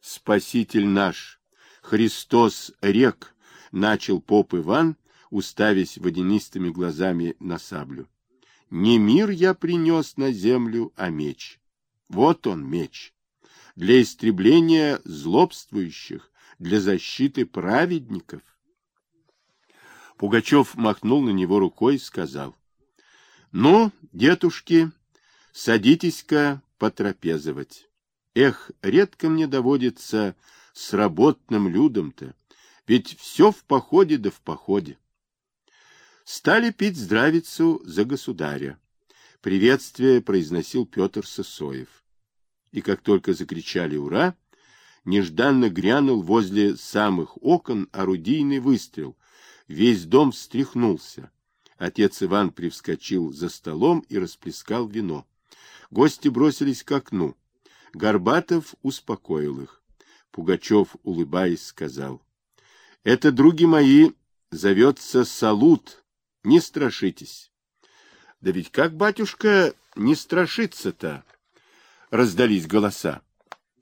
Спаситель наш, Христос рек, начал поп Иван, уставясь водянистыми глазами на саблю. Не мир я принес на землю, а меч. Вот он, меч. Для истребления злобствующих, для защиты праведников. Пугачев махнул на него рукой и сказал. — Ну, дедушки, садитесь-ка потрапезовать. Эх, редко мне доводится с работным людом-то, ведь все в походе да в походе. Стали пить здравицу за государя. Приветствие произносил Петр Сысоев. И как только закричали «Ура!», нежданно грянул возле самых окон орудийный выстрел. Весь дом встряхнулся. Отец Иван привскочил за столом и расплескал вино. Гости бросились к окну. Горбатов успокоил их. Пугачев, улыбаясь, сказал. — Это, други мои, зовется Салут. Не страшитесь. — Да ведь как, батюшка, не страшиться-то? Раздались голоса.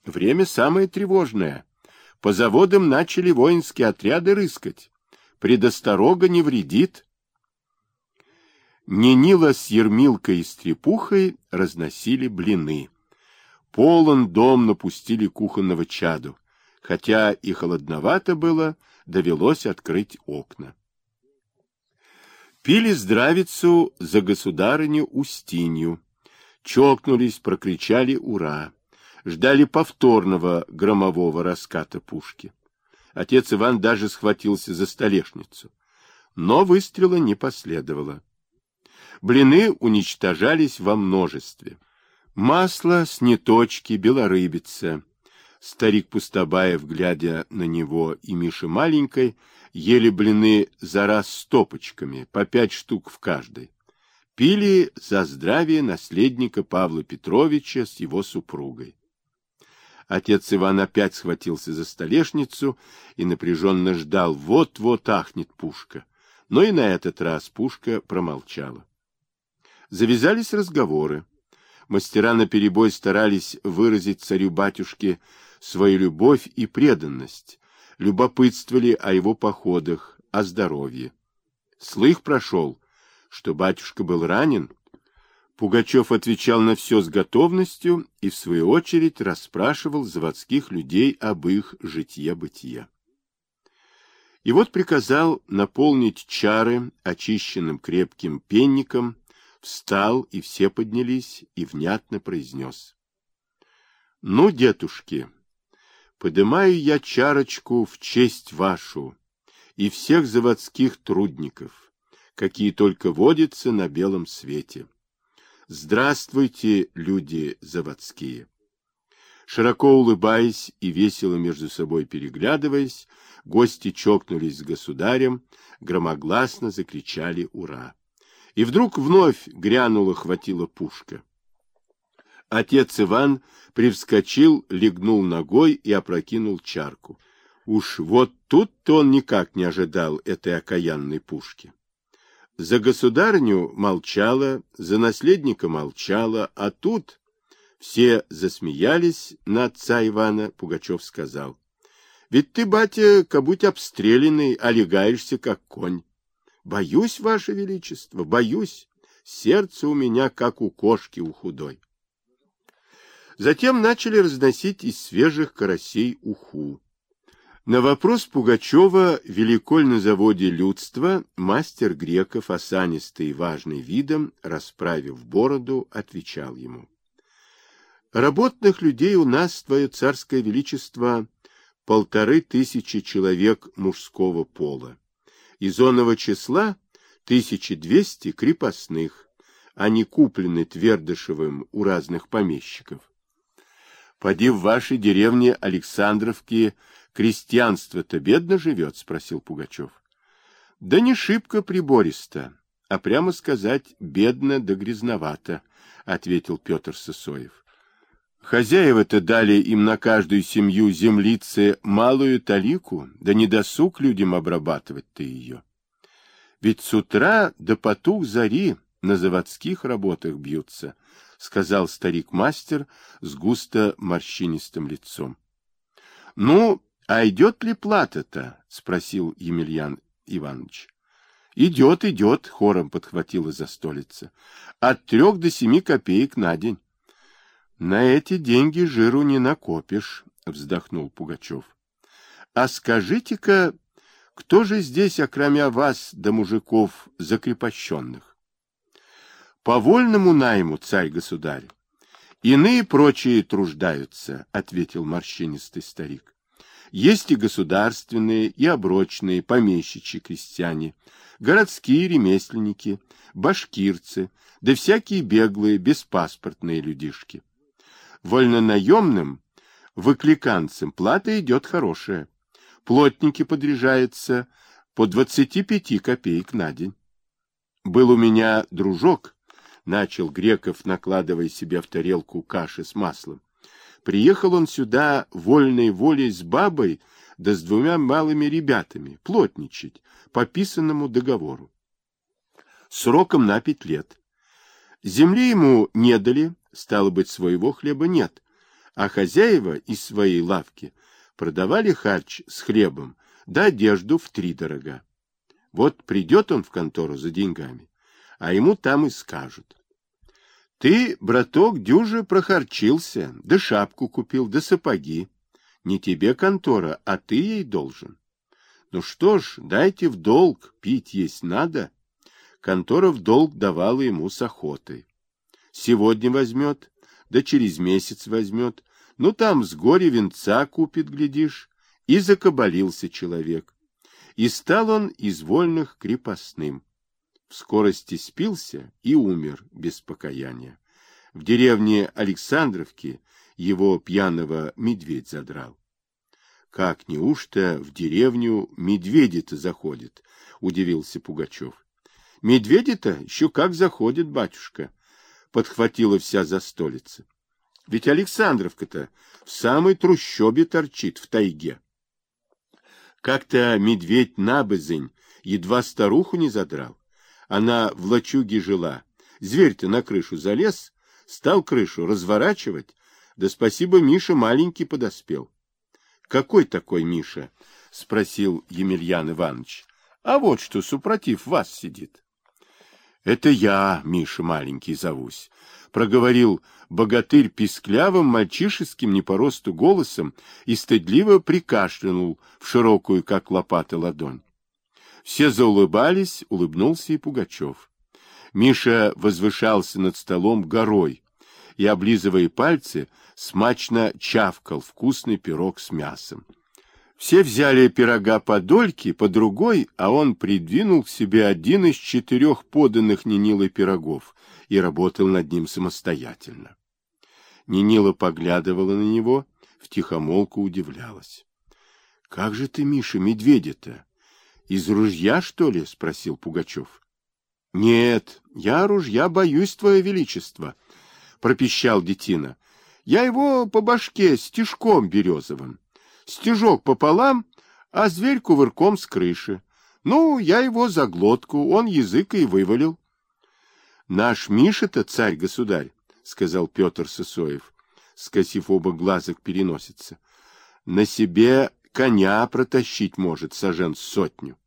Время самое тревожное. По заводам начали воинские отряды рыскать. Предосторога не вредит. Ненила с Ермилкой и Стрепухой разносили блины. Полон дом напустили кухонного чаду. Хотя и холодновато было, довелось открыть окна. Пили здравицу за государыню Устинью. Чокнулись, прокричали «Ура!». Ждали повторного громового раската пушки. Отец Иван даже схватился за столешницу. Но выстрела не последовало. Блины уничтожались во множестве. Масло, сниточки, белорыбица. Старик Пустобаев, глядя на него и Миша маленькой, ели блины за раз стопочками, по пять штук в каждой. Пили за здравие наследника Павла Петровича с его супругой. Отец Иван опять схватился за столешницу и напряженно ждал, вот-вот ахнет пушка. Но и на этот раз пушка промолчала. Завязались разговоры. Мастера наперебой старались выразить царю-батюшке свою любовь и преданность, любопытствовали о его походах, о здоровье. Слых прошел, что батюшка был ранен. Пугачев отвечал на все с готовностью и, в свою очередь, расспрашивал заводских людей об их житье-бытие. И вот приказал наполнить чары очищенным крепким пенником, встал, и все поднялись, и внятно произнес. — Ну, дедушки, подымаю я чарочку в честь вашу и всех заводских трудников, какие только водятся на белом свете. Здравствуйте, люди заводские! Широко улыбаясь и весело между собой переглядываясь, гости чокнулись с государем, громогласно закричали «Ура!». И вдруг вновь грянула хватила пушка. Отец Иван привскочил, легнул ногой и опрокинул чарку. Уж вот тут-то он никак не ожидал этой окаянной пушки. За государню молчала, за наследника молчала, а тут все засмеялись на отца Ивана, Пугачев сказал. — Ведь ты, батя, как будь обстрелянный, олегаешься, как конь. Боюсь, ваше величество, боюсь. Сердце у меня, как у кошки у худой. Затем начали разносить из свежих карасей уху. На вопрос Пугачева, велико ли на заводе людства, мастер греков, осанистый и важный видом, расправив бороду, отвечал ему. Работных людей у нас, твое царское величество, полторы тысячи человек мужского пола. Из оного числа 1200 крепостных, они куплены Твердышевым у разных помещиков. Поди в вашей деревне Александровки крестьянство-то бедно живет? — спросил Пугачев. — Да не шибко прибористо, а прямо сказать бедно да грязновато, — ответил Петр Сысоев. Хозяева-то дали им на каждую семью землицы малую талику, да не досуг людям обрабатывать-то ее. Ведь с утра до потух зари на заводских работах бьются, — сказал старик-мастер с густо морщинистым лицом. Ну, а идет ли плата-то? — спросил Емельян Иванович. — Идет, идет, — хором подхватила за столица. — От трех до семи копеек на день. — На эти деньги жиру не накопишь, — вздохнул Пугачев. — А скажите-ка, кто же здесь, окромя вас да мужиков закрепощенных? — По вольному найму, царь-государь. Иные прочие труждаются, — ответил морщинистый старик. Есть и государственные, и оброчные, помещичьи крестьяне, городские ремесленники, башкирцы, да всякие беглые, беспаспортные людишки. Вольнонаемным, выкликанцам плата идет хорошая. Плотники подряжаются по 25 копеек на день. Был у меня дружок, начал Греков, накладывая себе в тарелку каши с маслом. Приехал он сюда вольной волей с бабой, да с двумя малыми ребятами, плотничать, по писанному договору. Сроком на пять лет. Земли ему не дали, стало быть, своего хлеба нет, а хозяева из своей лавки продавали харч с хлебом, да одежду в три дорога. Вот придет он в контору за деньгами, а ему там и скажут. Ты, браток, дюже прохарчился, да шапку купил, да сапоги. Не тебе контора, а ты ей должен. Ну что ж, дайте в долг, пить есть надо. Контора в долг давала ему с охотой. Сегодня возьмет, да через месяц возьмет. Ну там с горя венца купит, глядишь. И закабалился человек. И стал он из вольных крепостным в скорости спился и умер без покаяния. В деревне Александровки его пьяного медведь задрал. Как неужто в деревню медведи-то заходят? Удивился Пугачев. Медведи-то еще как заходят, батюшка, подхватила вся застолица. Ведь Александровка-то в самой трущобе торчит, в тайге. Как-то медведь набызень едва старуху не задрал. Она в лачуге жила. Зверь-то на крышу залез, стал крышу разворачивать, да спасибо, Миша маленький подоспел. — Какой такой Миша? — спросил Емельян Иванович. — А вот что, супротив вас сидит. — Это я, Миша маленький, зовусь, — проговорил богатырь писклявым, мальчишеским не по росту голосом и стыдливо прикашлянул в широкую, как лопата, ладонь. Все заулыбались, улыбнулся и Пугачев. Миша возвышался над столом горой и, облизывая пальцы, смачно чавкал вкусный пирог с мясом. Все взяли пирога по дольке, по другой, а он придвинул к себе один из четырех поданных Нинилой пирогов и работал над ним самостоятельно. Нинила поглядывала на него, втихомолку удивлялась. — Как же ты, Миша, медведя-то? Из ружья, что ли? — спросил Пугачев. — Нет, я ружья боюсь, твое величество, — пропищал детина. — Я его по башке стежком березовым. Стежок пополам, а зверь кувырком с крыши. Ну, я его за глотку, он язык и вывалил. — Наш Миша-то царь-государь, — сказал Петр Сысоев, скосив оба глаза к переносице. — На себе коня протащить может сажен сотню.